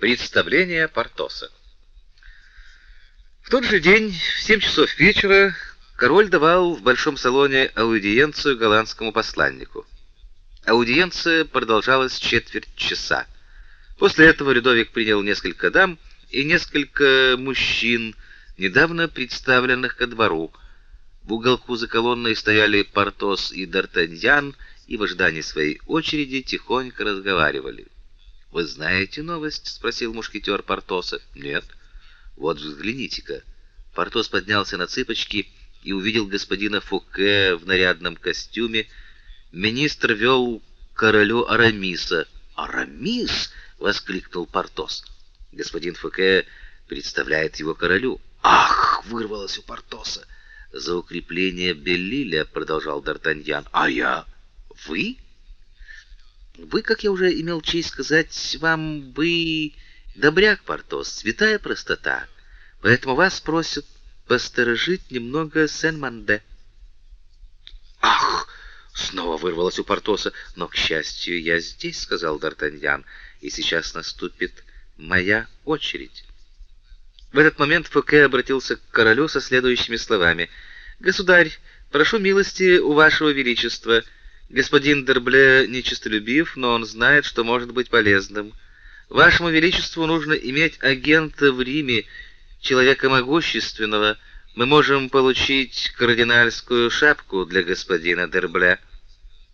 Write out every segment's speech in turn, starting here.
Представление Портоса. В тот же день, в семь часов вечера, король давал в большом салоне аудиенцию голландскому посланнику. Аудиенция продолжалась четверть часа. После этого Людовик принял несколько дам и несколько мужчин, недавно представленных ко двору. В уголку за колонной стояли Портос и Д'Артаньян, и в ожидании своей очереди тихонько разговаривали. Вы знаете новость? спросил мушкетер Портоса. Нет. Вот взгляните-ка. Портос поднялся на цыпочки и увидел господина Фуке в нарядном костюме. Министр вел королю Арамиса. Арамис, воскликнул Портос. Господин Фуке представляет его королю. Ах, вырвалось у Портоса. За укрепление Беллиля, продолжал Д'Артаньян. А я? Вы? Вы, как я уже имел честь сказать вам, вы добряк, Портос, святая простота. Поэтому вас просят посторожить немного Сен-Манде. Ах, снова вырвалось у Портоса, но к счастью, я здесь, сказал Д'Артаньян, и сейчас наступит моя очередь. В этот момент Фуке обратился к королю со следующими словами: "Государь, прошу милости у вашего величества, Господин Дербле нечистолюбив, но он знает, что может быть полезным. Вашему величеству нужно иметь агента в Риме, человека могущественного. Мы можем получить кардинальскую шапку для господина Дербле.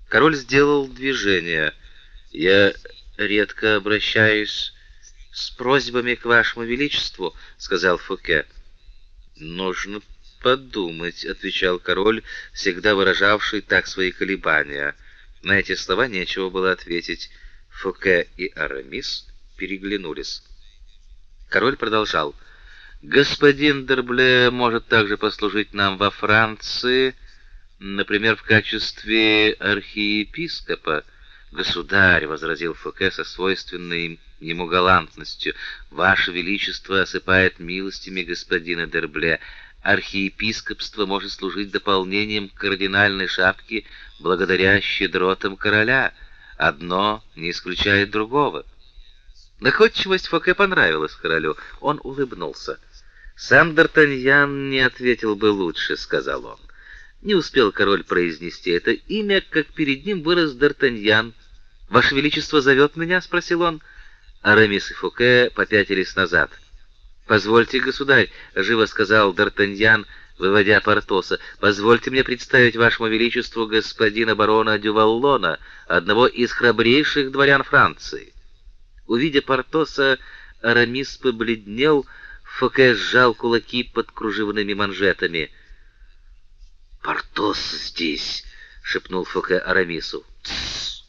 Король сделал движение. Я редко обращаюсь с просьбами к вашему величеству, сказал Фуке. Нужно подумать, отвечал король, всегда выражавший так свои колебания. На эти слова нечего было ответить. Фуке и Арамис переглянулись. Король продолжал: "Господин Дербле может также послужить нам во Франции, например, в качестве архиепископа". "Государь", возразил Фуке со свойственной ему галантностью, "Ваше величество осыпает милостями господина Дербле, архиепископство может служить дополнением к кардинальной шапке благодаря щедротам короля. Одно не исключает другого. Находчивость Фоке понравилась королю. Он улыбнулся. Сам Д'Артаньян не ответил бы лучше, сказал он. Не успел король произнести это имя, как перед ним вырос Д'Артаньян. Ваше величество зовет меня, спросил он. Арамис и Фуке попятились назад. Позвольте, государь, живо сказал Д'Артаньян, выводя Портоса. Позвольте мне представить вашему величеству господина барона Дюваллона, одного из храбрейших дворян Франции. Увидя Портоса, Арамис побледнел, Фоке сжал кулаки под кружевными манжетами. Портос здесь, шепнул Фоке Арамису.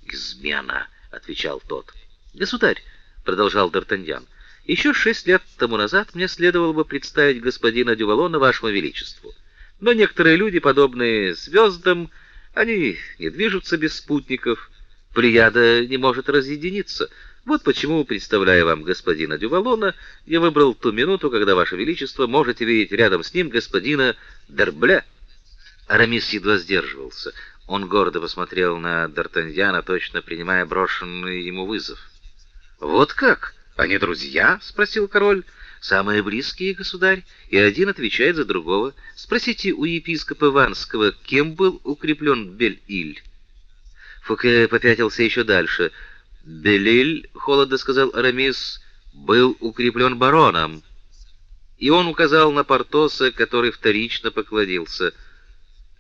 измена, отвечал тот. Государь, продолжал Д'Артаньян. Еще шесть лет тому назад мне следовало бы представить господина Дювалона вашему величеству. Но некоторые люди, подобные звездам, они не движутся без спутников. Плеяда не может разъединиться. Вот почему, представляя вам господина Дювалона, я выбрал ту минуту, когда ваше величество можете видеть рядом с ним господина Дербля. Арамис едва сдерживался. Он гордо посмотрел на Д'Артаньяна, точно принимая брошенный ему вызов. Вот как они друзья? спросил король. Самые близкие, государь, и один отвечает за другого. Спросите у епископа Ванского, кем был укреплен Бель-Иль. Фуке попятился еще дальше. Бель-Иль, холодно сказал Арамис, был укреплен бароном. И он указал на Портоса, который вторично поклонился.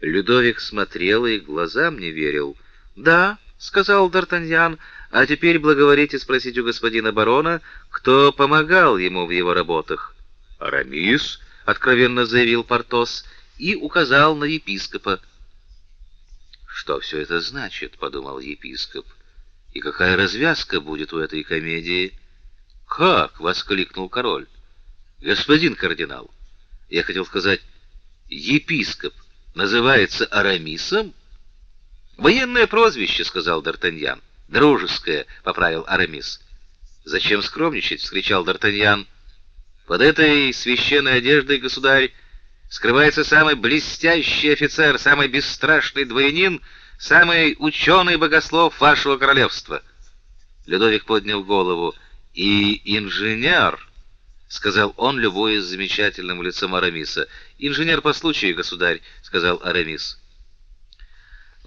Людовик смотрел и глазам не верил. "Да", сказал Д'Артаньян, а теперь благоволите спросить у господина барона, кто помогал ему в его работах. Арамис, откровенно заявил Портос и указал на епископа. Что все это значит, подумал епископ. И какая развязка будет у этой комедии? Как, воскликнул король. Господин кардинал, я хотел сказать, епископ называется Арамисом? Военное прозвище, сказал Д'Артаньян. Дружеское, поправил Арамис. Зачем скромничать, вскричал Д'Артаньян. Под этой священной одеждой, государь, скрывается самый блестящий офицер, самый бесстрашный дворянин, самый ученый богослов вашего королевства. Людовик поднял голову. И инженер, сказал он, любуясь замечательным лицом Арамиса. Инженер по случаю, государь, сказал Арамис.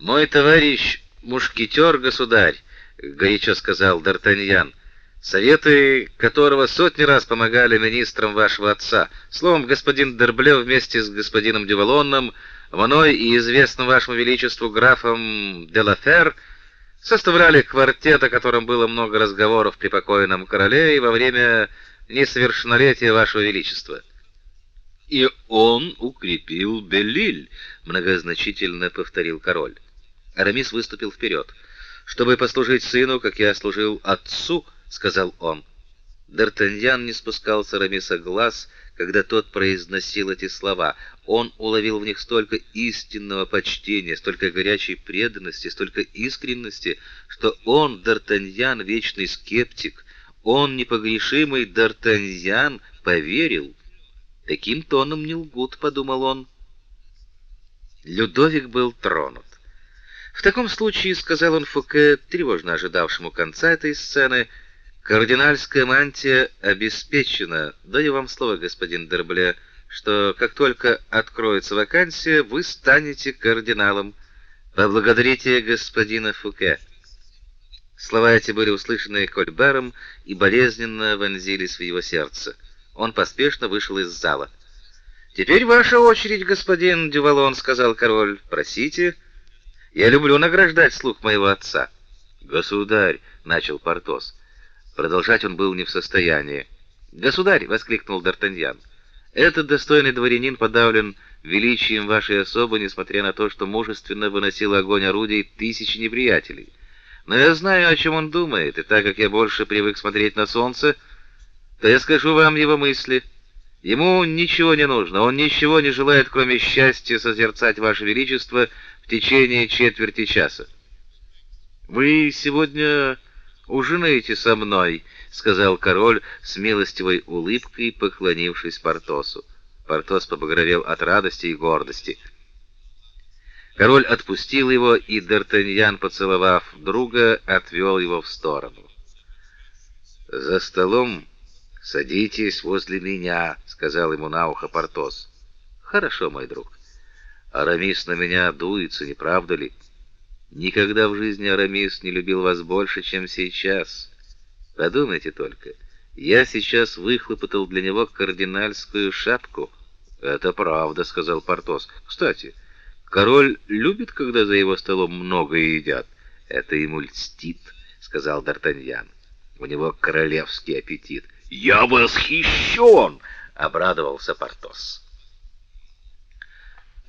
Мой товарищ мушкетер, государь, горячо сказал Д'Артаньян советы которого сотни раз помогали министрам вашего отца. Словом, господин Дербле вместе с господином Дювалоном, мной и известным вашему величеству графом де Лафер составляли квартет, о котором было много разговоров при покойном короле и во время несовершеннолетия вашего величества. И он укрепил Беллиль, многозначительно повторил король. Арамис выступил вперед. Чтобы послужить сыну, как я служил отцу, сказал он. Д'Артаньян не спускал с Арамиса глаз, когда тот произносил эти слова. Он уловил в них столько истинного почтения, столько горячей преданности, столько искренности, что он, Д'Артаньян, вечный скептик, он, непогрешимый Д'Артаньян, поверил. Таким тоном не лгут, подумал он. Людовик был тронут. В таком случае, сказал он Фуке, тревожно ожидавшему конца этой сцены, — Кардинальская мантия обеспечена. Даю вам слово, господин Дербле, что как только откроется вакансия, вы станете кардиналом. Поблагодарите господина Фуке. Слова эти были услышаны Кольбером и болезненно вонзились в его сердце. Он поспешно вышел из зала. Теперь ваша очередь, господин Дювалон, сказал король. Просите. Я люблю награждать слух моего отца. Государь, начал Портос. Продолжать он был не в состоянии. "Государь!" воскликнул Д'Артаньян. "Этот достойный дворянин подавлен величием вашей особы, несмотря на то, что мужественно выносил огонь орудий тысячи неприятелей. Но я знаю, о чем он думает, и так как я больше привык смотреть на солнце, то я скажу вам его мысли. Ему ничего не нужно, он ничего не желает, кроме счастья созерцать ваше величество в течение четверти часа. Вы сегодня ужинаете со мной, сказал король с милостивой улыбкой, поклонившись Портосу. Портос побагровел от радости и гордости. Король отпустил его, и Д'Артаньян, поцеловав друга, отвел его в сторону. За столом садитесь возле меня, сказал ему на ухо Портос. Хорошо, мой друг. Арамис на меня дуется, не правда ли? Никогда в жизни Арамис не любил вас больше, чем сейчас. Подумайте только. Я сейчас выхлопотал для него кардинальскую шапку. Это правда, сказал Портос. Кстати, король любит, когда за его столом много едят. Это ему льстит, сказал Д'Артаньян. У него королевский аппетит. Я восхищен, обрадовался Портос.